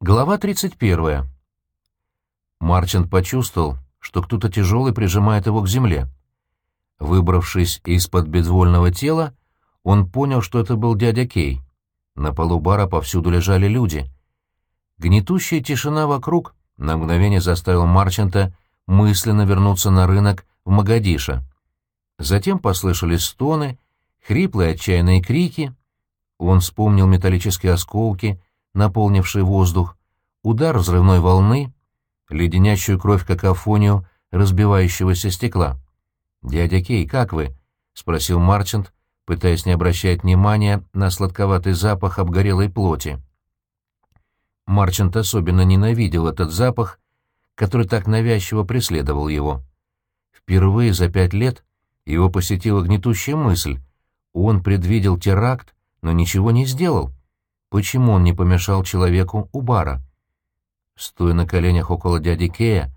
Глава 31. Марчант почувствовал, что кто-то тяжелый прижимает его к земле. Выбравшись из-под безвольного тела, он понял, что это был дядя Кей. На полу бара повсюду лежали люди. Гнетущая тишина вокруг на мгновение заставила Марчанта мысленно вернуться на рынок в Магадиша. Затем послышались стоны, хриплые отчаянные крики. Он вспомнил металлические осколки — наполнивший воздух, удар взрывной волны, леденящую кровь какофонию разбивающегося стекла. «Дядя Кей, как вы?» — спросил Марчант, пытаясь не обращать внимания на сладковатый запах обгорелой плоти. Марчант особенно ненавидел этот запах, который так навязчиво преследовал его. Впервые за пять лет его посетила гнетущая мысль. Он предвидел теракт, но ничего не сделал. Почему он не помешал человеку у бара? Стоя на коленях около дяди Кея,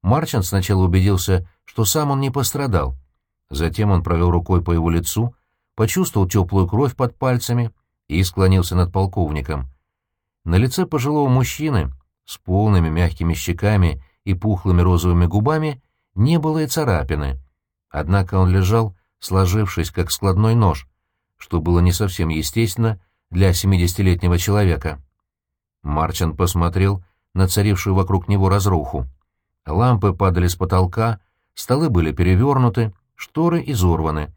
Марчант сначала убедился, что сам он не пострадал. Затем он провел рукой по его лицу, почувствовал теплую кровь под пальцами и склонился над полковником. На лице пожилого мужчины с полными мягкими щеками и пухлыми розовыми губами не было и царапины. Однако он лежал, сложившись как складной нож, что было не совсем естественно для семидесятилетнего человека. Марчан посмотрел на царившую вокруг него разруху. Лампы падали с потолка, столы были перевернуты, шторы изорваны.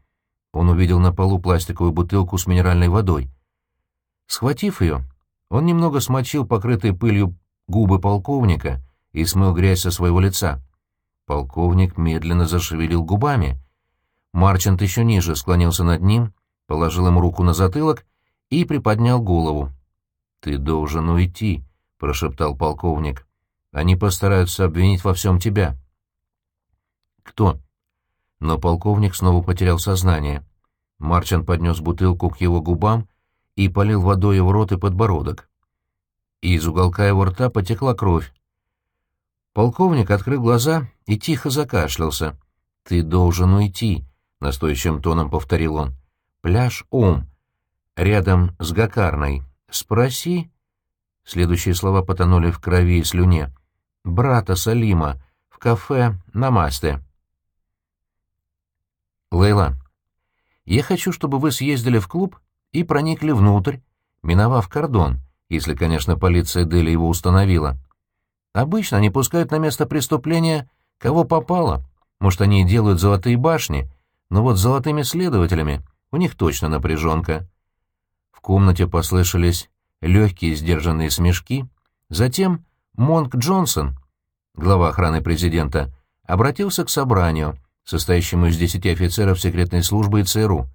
Он увидел на полу пластиковую бутылку с минеральной водой. Схватив ее, он немного смочил покрытые пылью губы полковника и смыл грязь со своего лица. Полковник медленно зашевелил губами. Марчант еще ниже склонился над ним, положил ему руку на затылок и приподнял голову. «Ты должен уйти», — прошептал полковник. «Они постараются обвинить во всем тебя». «Кто?» Но полковник снова потерял сознание. Марчан поднес бутылку к его губам и полил водой в рот и подбородок. Из уголка его рта потекла кровь. Полковник открыл глаза и тихо закашлялся. «Ты должен уйти», — настойчивым тоном повторил он. «Пляж Ом рядом с Гакарной. Спроси...» Следующие слова потонули в крови и слюне. «Брата Салима в кафе «Намасте». «Лейла, я хочу, чтобы вы съездили в клуб и проникли внутрь, миновав кордон, если, конечно, полиция Дели его установила. Обычно они пускают на место преступления кого попало. Может, они и делают золотые башни, но вот с золотыми следователями у них точно напряженка комнате послышались легкие сдержанные смешки. Затем Монк Джонсон, глава охраны президента, обратился к собранию, состоящему из десяти офицеров секретной службы и ЦРУ.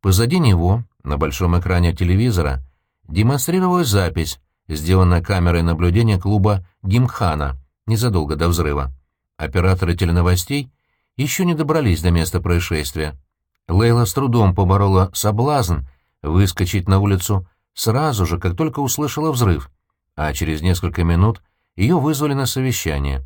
Позади него, на большом экране телевизора, демонстрировалась запись, сделанная камерой наблюдения клуба «Гимхана» незадолго до взрыва. Операторы теленовостей еще не добрались до места происшествия. Лейла с трудом поборола соблазн выскочить на улицу сразу же, как только услышала взрыв, а через несколько минут ее вызвали на совещание.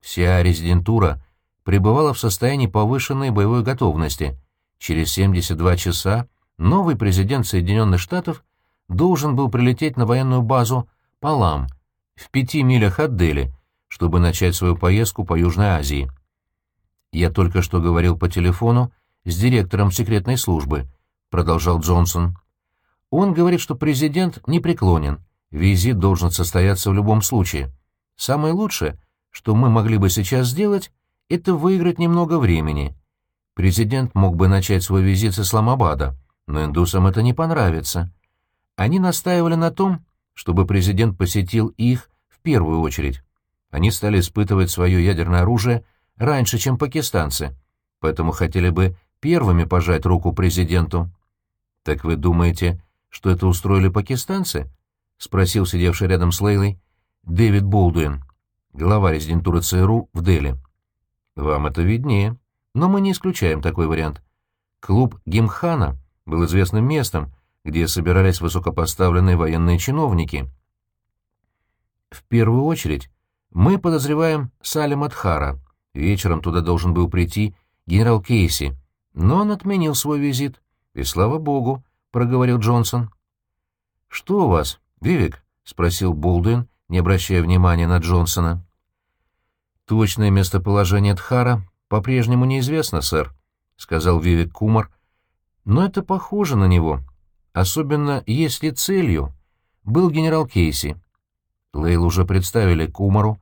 Вся резидентура пребывала в состоянии повышенной боевой готовности. Через 72 часа новый президент Соединенных Штатов должен был прилететь на военную базу Палам в пяти милях от Дели, чтобы начать свою поездку по Южной Азии. Я только что говорил по телефону с директором секретной службы —— продолжал Джонсон. «Он говорит, что президент не преклонен. Визит должен состояться в любом случае. Самое лучшее, что мы могли бы сейчас сделать, это выиграть немного времени. Президент мог бы начать свой визит с Исламабада, но индусам это не понравится. Они настаивали на том, чтобы президент посетил их в первую очередь. Они стали испытывать свое ядерное оружие раньше, чем пакистанцы, поэтому хотели бы первыми пожать руку президенту. «Так вы думаете, что это устроили пакистанцы?» — спросил сидевший рядом с Лейлой Дэвид Болдуин, глава резидентуры ЦРУ в Дели. «Вам это виднее, но мы не исключаем такой вариант. Клуб Гимхана был известным местом, где собирались высокопоставленные военные чиновники. В первую очередь мы подозреваем Салима Тхара. Вечером туда должен был прийти генерал Кейси, но он отменил свой визит. «И слава богу», — проговорил Джонсон. «Что у вас, Вивик?» — спросил Болдуин, не обращая внимания на Джонсона. «Точное местоположение Тхара по-прежнему неизвестно, сэр», — сказал Вивик Кумар. «Но это похоже на него, особенно если целью был генерал Кейси». Лейл уже представили Кумару,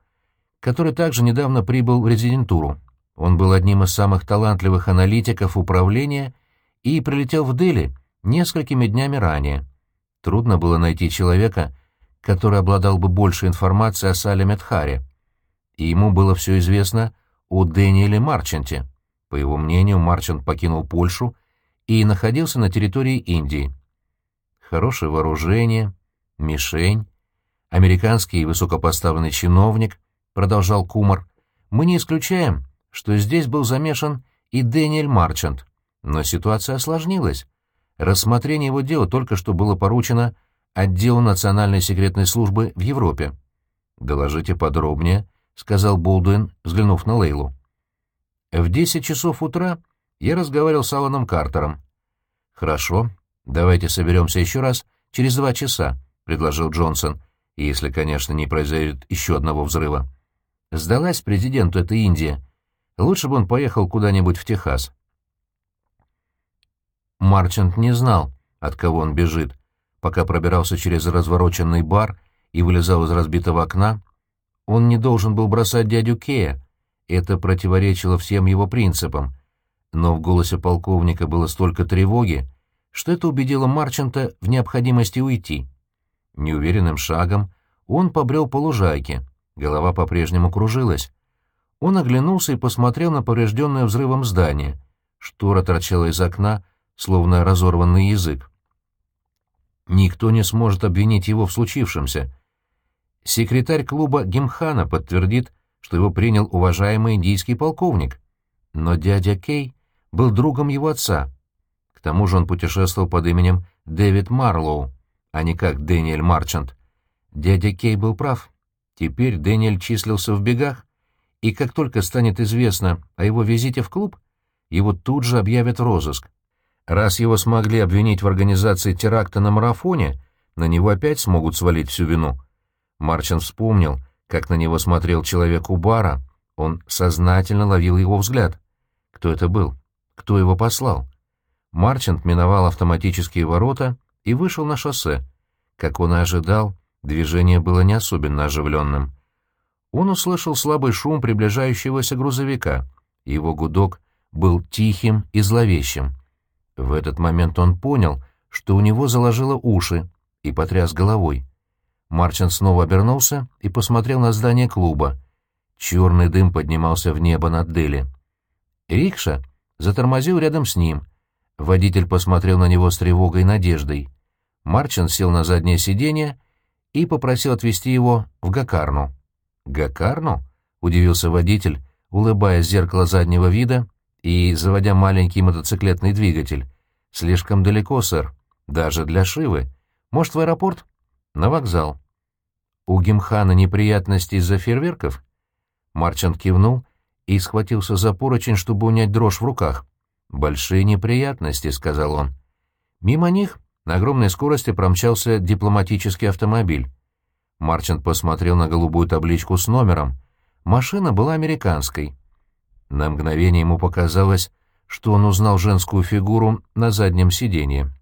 который также недавно прибыл в резидентуру. Он был одним из самых талантливых аналитиков управления и прилетел в Дели несколькими днями ранее. Трудно было найти человека, который обладал бы больше информации о Сале Медхаре. И ему было все известно о Дэниеле Марчанте. По его мнению, Марчант покинул Польшу и находился на территории Индии. Хорошее вооружение, мишень, американский высокопоставленный чиновник, продолжал Кумар, мы не исключаем, что здесь был замешан и Дэниэль Марчант, но ситуация осложнилась. Рассмотрение его дела только что было поручено отделу Национальной секретной службы в Европе. «Доложите подробнее», — сказал Болдуин, взглянув на Лейлу. «В десять часов утра я разговаривал с Аланом Картером». «Хорошо, давайте соберемся еще раз через два часа», — предложил Джонсон, если, конечно, не произойдет еще одного взрыва. Сдалась президенту эта Индия. Лучше бы он поехал куда-нибудь в Техас. Марчант не знал, от кого он бежит. Пока пробирался через развороченный бар и вылезал из разбитого окна, он не должен был бросать дядю Кея. Это противоречило всем его принципам. Но в голосе полковника было столько тревоги, что это убедило Марчанта в необходимости уйти. Неуверенным шагом он побрел по лужайке, голова по-прежнему кружилась. Он оглянулся и посмотрел на поврежденное взрывом здание. Штора торчала из окна, словно разорванный язык. Никто не сможет обвинить его в случившемся. Секретарь клуба Гимхана подтвердит, что его принял уважаемый индийский полковник. Но дядя Кей был другом его отца. К тому же он путешествовал под именем Дэвид Марлоу, а не как Дэниэль Марчант. Дядя Кей был прав. Теперь Дэниэль числился в бегах, и как только станет известно о его визите в клуб, его тут же объявят в розыск. Раз его смогли обвинить в организации теракта на марафоне, на него опять смогут свалить всю вину. Марчин вспомнил, как на него смотрел человек у бара. Он сознательно ловил его взгляд. Кто это был? Кто его послал? Марчант миновал автоматические ворота и вышел на шоссе. Как он и ожидал, движение было не особенно оживленным. Он услышал слабый шум приближающегося грузовика. Его гудок был тихим и зловещим. В этот момент он понял, что у него заложило уши, и потряс головой. Марчин снова обернулся и посмотрел на здание клуба. Черный дым поднимался в небо над Дели. Рикша затормозил рядом с ним. Водитель посмотрел на него с тревогой и надеждой. Марчин сел на заднее сиденье и попросил отвезти его в Гакарну. «Гакарну?» — удивился водитель, улыбаясь в зеркало заднего вида и заводя маленький мотоциклетный двигатель. «Слишком далеко, сэр. Даже для Шивы. Может, в аэропорт?» «На вокзал». «У Гимхана неприятности из-за фейерверков?» Марчант кивнул и схватился за поручень, чтобы унять дрожь в руках. «Большие неприятности», — сказал он. Мимо них на огромной скорости промчался дипломатический автомобиль. Марчант посмотрел на голубую табличку с номером. Машина была американской. На мгновение ему показалось, что он узнал женскую фигуру на заднем сиденье.